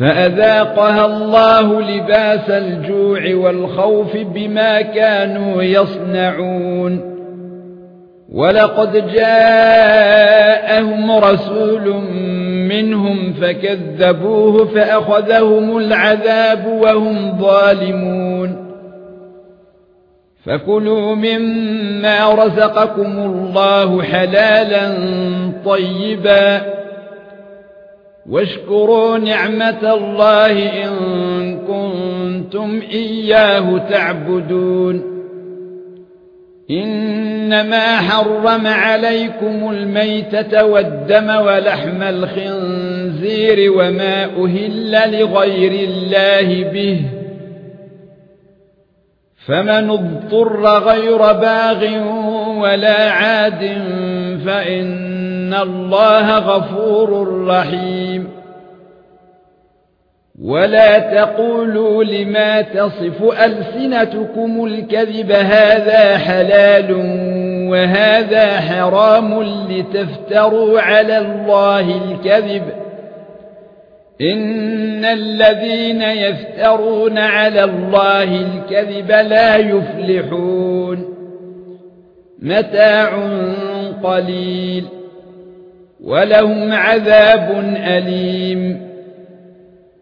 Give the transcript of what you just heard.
فأذاقها الله لباس الجوع والخوف بما كانوا يصنعون. ولقد جاءهم رسول منهم فكذبوه فأخذهم العذاب وهم ظالمون. فكلوا مما رزقكم الله حلالا طيبا. واشكروا نعمة الله إن كنتم إياه تعبدون. إنما حرم عليكم الميتة والدم ولحم الخنزير وما أهل لغير الله به. فمن اضطر غير باغ ولا عاد فإن الله غفور رحيم. ولا تقولوا لما تصف ألسنتكم الكذب هذا حلال وهذا حرام لتفتروا على الله الكذب إن الذين يفترون على الله الكذب لا يفلحون متاع قليل ولهم عذاب أليم